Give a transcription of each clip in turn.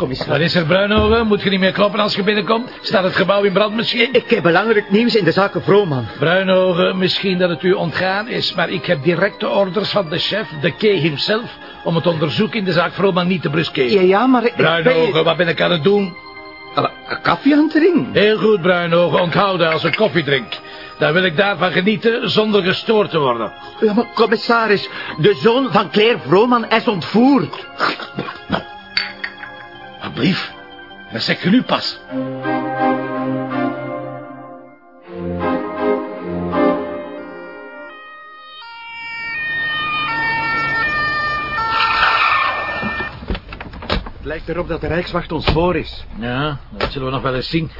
commissaris. Wat is er, Bruinogen? Moet je niet meer kloppen als je binnenkomt? Staat het gebouw in brand misschien? Ik heb belangrijk nieuws in de zaken Vrooman. Bruinogen, misschien dat het u ontgaan is, maar ik heb directe orders van de chef, de K himself, om het onderzoek in de zaak Vrooman niet te bruskeren. Ja, ja, maar ben... wat ben ik aan het doen? Een koffie aan het drinken. Heel goed, Bruinogen, onthouden als ik koffie drink. Dan wil ik daarvan genieten zonder gestoord te worden. Ja, maar commissaris, de zoon van Claire Vrooman is ontvoerd. Wat blief? Dat zeg je nu pas. Het lijkt erop dat de Rijkswacht ons voor is. Ja, dat zullen we nog wel eens zien.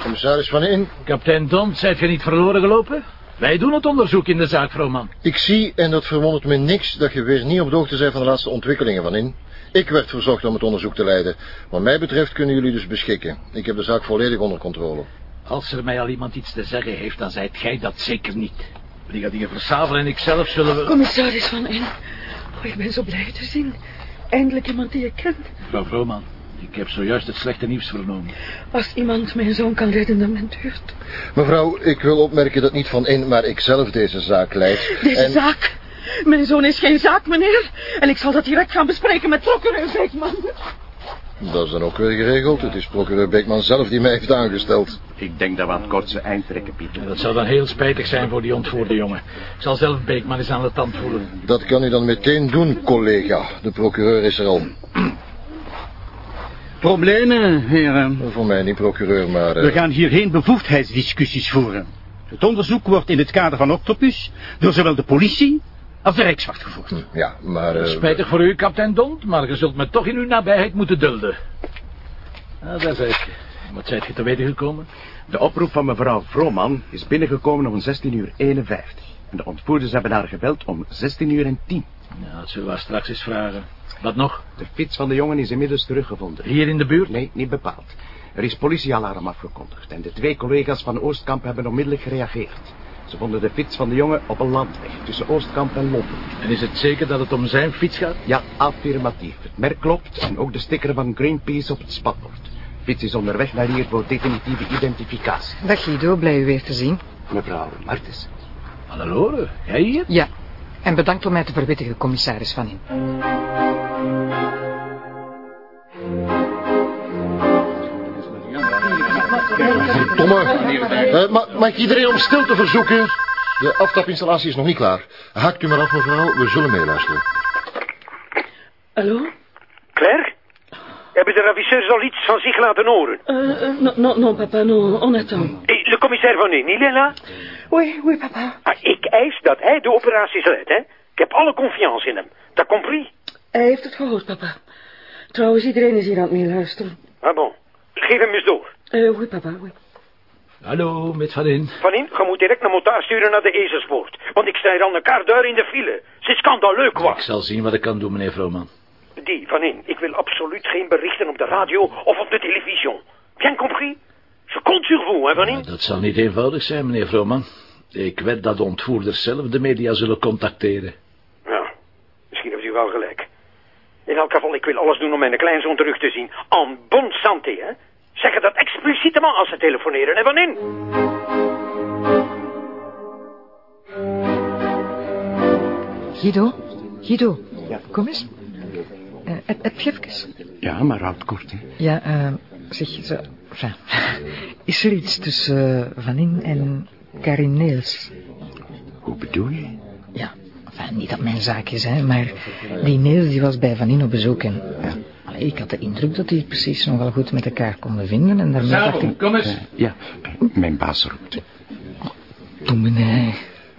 Commissaris Van In, Kapitein Dom, zijt je niet verloren gelopen? Wij doen het onderzoek in de zaak, Vrooman. ik zie, en dat verwondert me niks, dat je weer niet op de hoogte bent van de laatste ontwikkelingen van In. Ik werd verzocht om het onderzoek te leiden. Wat mij betreft kunnen jullie dus beschikken. Ik heb de zaak volledig onder controle. Als er mij al iemand iets te zeggen heeft, dan zijt gij dat zeker niet. Brigadier Versavel en ikzelf zullen we... Commissaris Van In. Oh, ik ben zo blij te zien. Eindelijk iemand die je kent. Mevrouw Vrooman, ik heb zojuist het slechte nieuws vernomen. Als iemand mijn zoon kan redden, dan bent u het. Mevrouw, ik wil opmerken dat niet Van In, maar ik zelf deze zaak leid. Deze en... zaak. Mijn zoon is geen zaak, meneer. En ik zal dat direct gaan bespreken met procureur Beekman. Dat is dan ook weer geregeld. Het is procureur Beekman zelf die mij heeft aangesteld. Ik denk dat we aan het kortste eind trekken, Pieter. Dat zou dan heel spijtig zijn voor die ontvoerde jongen. Ik zal zelf Beekman eens aan de tand voelen. Dat kan u dan meteen doen, collega. De procureur is er al. Problemen, heren. Voor mij niet procureur, maar... eh, We gaan hier geen bevoegdheidsdiscussies voeren. Het onderzoek wordt in het kader van Octopus door zowel de politie als de Rijkswacht gevoerd. hm, Ja, maar... eh, Spijtig voor u, kapitein Dont, maar je zult me toch in uw nabijheid moeten dulden. Ah, daar zijt je. Wat zijt je te weten gekomen? De oproep van mevrouw Vrooman is binnengekomen om 16 uur 51. En de ontvoerders hebben haar gebeld om 16 uur en 10. Ja, dat zullen we straks eens vragen. Wat nog? De fiets van de jongen is inmiddels teruggevonden. Hier in de buurt? Nee, niet bepaald. Er is politiealarm afgekondigd en de twee collega's van Oostkamp hebben onmiddellijk gereageerd. Ze vonden de fiets van de jongen op een landweg tussen Oostkamp en Londen. En is het zeker dat het om zijn fiets gaat? Ja, affirmatief. Het merk klopt en ook de sticker van Greenpeace op het spatbord. Fiets is onderweg naar hier voor definitieve identificatie. Dag Guido, blij u weer te zien. Mevrouw Martens. Hannelore, jij hier? Ja, en bedankt om mij te verwittigen, commissaris Van In. Tomme, eh, ma- mag ik iedereen om stil te verzoeken? De aftapinstallatie is nog niet klaar. Haakt u maar af, mevrouw. We zullen meeluisteren. Hallo? Claire? Hebben de ravisseurs al iets van zich laten horen? Euh, euh, non, non, non, papa, non, on attend. Eh, le commissaire van est là? Oui, oui, papa. Ah, ik eis dat hij de operaties leidt, hè? Ik heb alle confiance in hem. Dat compris? Hij heeft het gehoord, papa. Trouwens, iedereen is hier aan het meeluisteren. Ah bon. Geef hem eens door. Uh, oui, papa, oui. Hallo, met Van In. Van in, je moet direct naar motaar sturen naar de ezelspoort. Want ik sta hier al een kwart uur in de file. C'est scandaleus, Ik quoi. zal zien wat ik kan doen, meneer Vrooman. Die, van in, ik wil absoluut geen berichten op de radio of op de televisie. Bien compris? Je compte sur vous, hè, van in? Ja, dat zal niet eenvoudig zijn, meneer Vrooman. Ik weet dat de ontvoerders zelf de media zullen contacteren. Ja, misschien heeft u wel gelijk. In elk geval, ik wil alles doen om mijn kleinzoon terug te zien. En bonne santé, hè? Zeggen dat explicitement als ze telefoneren, van in? Guido, Guido, Ja. kom eens. Eh, heb, heb je even? Ja, maar houd kort, hè. Ja, eh, zeg, zo, enfin, is er iets tussen eh, Van In en Karin Neels? Hoe bedoel je? Ja, enfin, niet dat mijn zaak is, hè, maar die Neels die was bij Van In op bezoek en... Allee, ik had de indruk dat die precies nogal goed met elkaar konden vinden en daarmee dacht ik... kom eens. Ja, mijn baas roept. Doe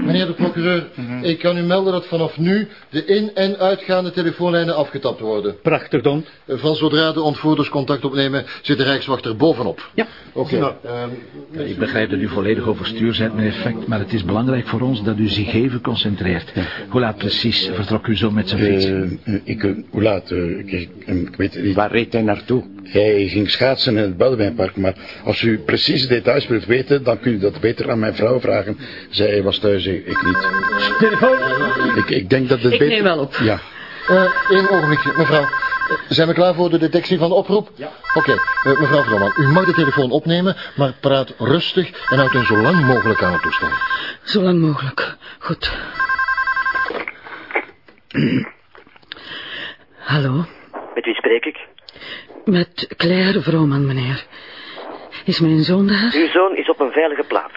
meneer. De procureur, ik kan u melden dat vanaf nu de in- en uitgaande telefoonlijnen afgetapt worden. Prachtig, Don. Eh, Van zodra de ontvoerders contact opnemen, zit de Rijkswacht er bovenop. Ja. Oké. Nou. ehm, Ja, ik begrijp dat u volledig overstuur bent, meneer Fect, maar het is belangrijk voor ons dat u zich even concentreert. Hoe laat precies vertrok u zo met zijn fiets? Eh, eh, ik, eh, hoe laat? eh, ik, ik, ik weet het niet. Waar reed hij naartoe? Hij ging schaatsen in het Belwijnpark, maar als u precieze details wilt weten, dan kunt u dat beter aan mijn vrouw vragen. Zij was thuis, ik, ik niet. Telefoon? Ik, ik denk dat het Ik beter... neem wel op. Ja. Eén ogenblikje, mevrouw. Eh, zijn we klaar voor de detectie van de oproep? Ja. Oké, eh, mevrouw Vrooman, u mag de telefoon opnemen, maar praat rustig en houd hen zo lang mogelijk aan het toestel. Zo lang mogelijk. Goed. Hallo, Met wie spreek ik? Met Claire Vrooman, meneer. Is mijn zoon daar? Uw zoon is op een veilige plaats.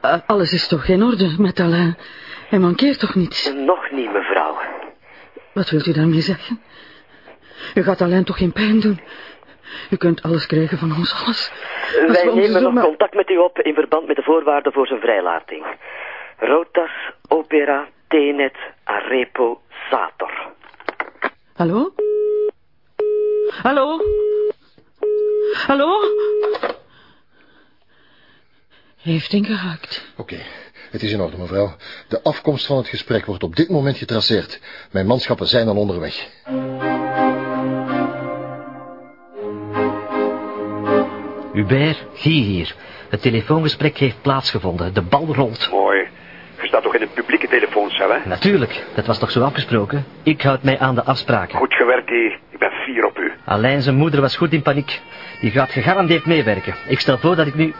Eh, alles is toch in orde met Alain? Hij mankeert toch niets? Nog niet, mevrouw. Wat wilt u daarmee zeggen? U gaat Alain toch geen pijn doen? U kunt alles krijgen van ons, alles. Als Wij nemen nog maar- contact met u op in verband met de voorwaarden voor zijn vrijlating. Rotas, Opera, Tenet, Arepo, Sator. Hallo? Hallo? Hallo? Heeft ingehaakt. Oké, het is in orde, mevrouw. De afkomst van het gesprek wordt op dit moment getraceerd. Mijn manschappen zijn al onderweg. Hubert, Guy hier. Het telefoongesprek heeft plaatsgevonden. De bal rolt. Mooi. Staat toch in een publieke telefooncel, hè? Natuurlijk, dat was toch zo afgesproken? Ik houd mij aan de afspraken. Goed gewerkt, Guy. Ik ben fier op u. Alleen zijn moeder was goed in paniek. Die gaat gegarandeerd meewerken. Ik stel voor dat ik nu...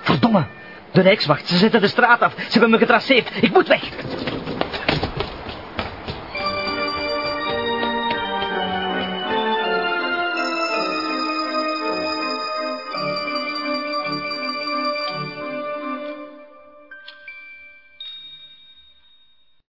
Verdomme! De Rijkswacht, ze zetten de straat af. Ze hebben me getraceerd. Ik moet weg.